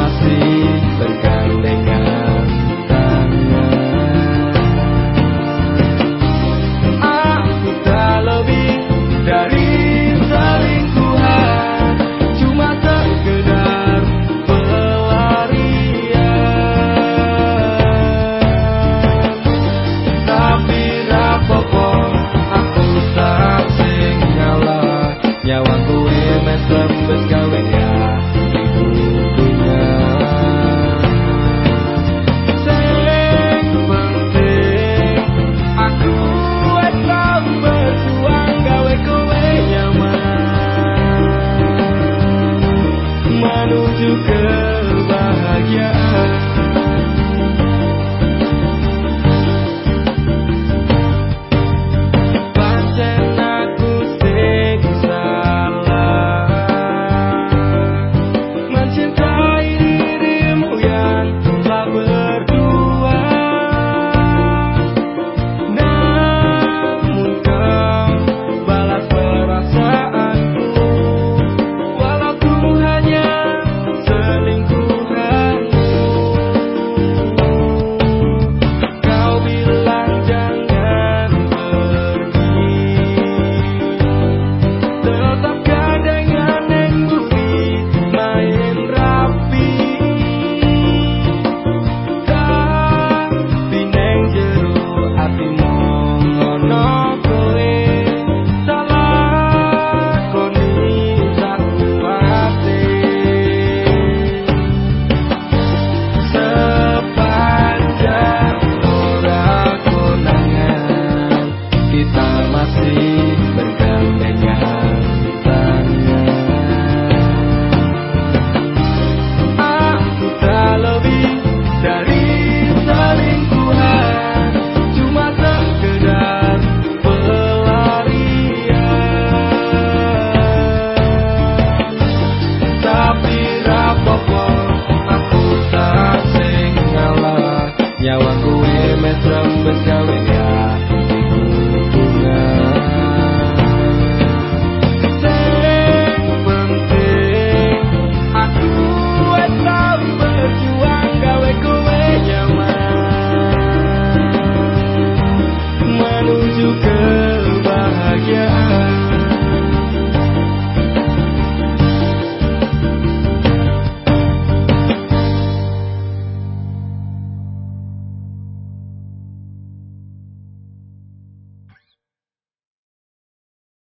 masih bergandengan. to go.